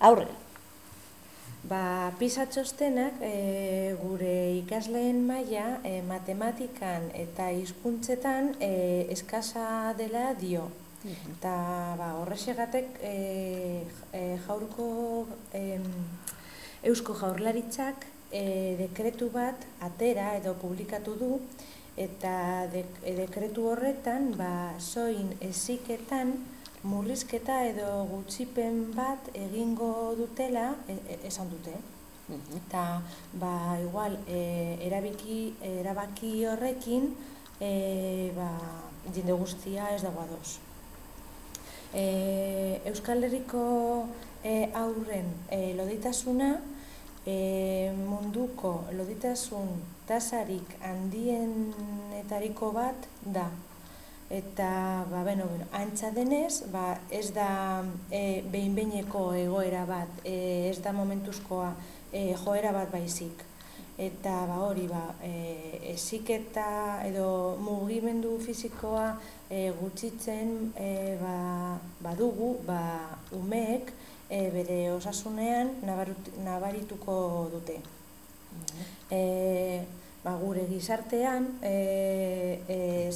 Aurrera. Ba, PISA txostenak e, gure ikasleen maila e, matematikan eta hizkuntzetan e, eskasa dela dio. Eta ba, horrexegatek e, e, jaurko e, Eusko Jaurlaritzak e, dekretu bat atera edo publikatu du eta dek, e, dekretu horretan ba, soin eziketan murrizketa edo gutxipen bat egingo dutela e, e, esan dute. Eta ba, igual e, erabiki, erabaki horrekin e, ba, jende guztia ez dago ados. E, Euskal Herriko e, aurren e, loditasuna e, munduko loditasun tasarik handienetariko bat da eta ba bueno, bueno, antza denez, ba, ez da e, behinbeineko egoera bat, e, ez da momentuzkoa e, joera bat baizik. Eta ba hori ba, e, eziketa edo mugimendu fisikoa e, gutxitzen e, ba, badugu, ba, umeek e, bere osasunean nabarituko dute. E, ba, gure gizartean e, e,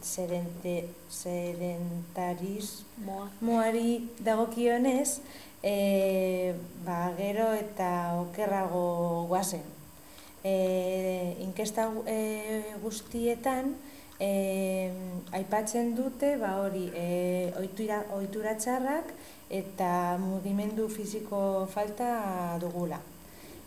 zerente, zerentarismoari dagokionez e, ba, gero eta okerrago guazen. E, inkesta e, guztietan e, aipatzen dute ba, hori e, oitura, oitura txarrak eta mugimendu fisiko falta dugula.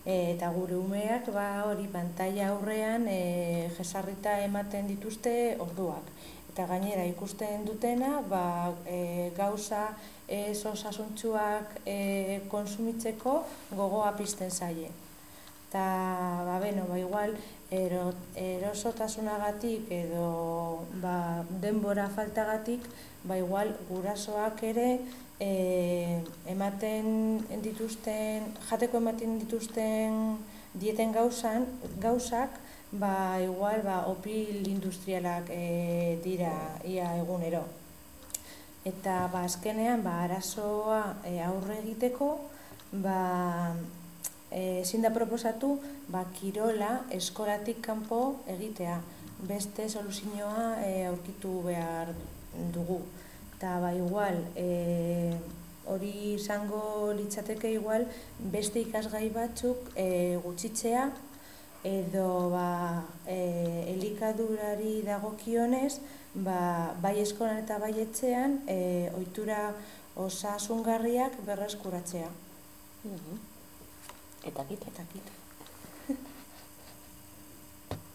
Eta gure umeak ba hori pantalla aurrean e, jesarrita ematen dituzte orduak. Eta gainera ikusten dutena ba, e, gauza ez osasuntxuak e, konsumitzeko gogoa pizten zaie. Eta ba, beno, ba, igual ero, erosotasunagatik edo ba, denbora faltagatik ba, igual gurasoak ere e, ematen dituzten, jateko ematen dituzten dieten gauzan, gauzak, ba, igual, ba, opil industrialak e, dira ia egunero. Eta ba, azkenean, ba, arazoa e, aurre egiteko, ba, e, ezin da proposatu, ba, kirola eskolatik kanpo egitea. Beste soluzioa e, aurkitu behar dugu eta ba igual e, hori izango litzateke igual beste ikasgai batzuk e, gutxitzea edo ba, e, elikadurari dagokionez ba, bai eskolan eta bai etxean e, ohitura osasungarriak berreskuratzea. Eta kit, eta kit.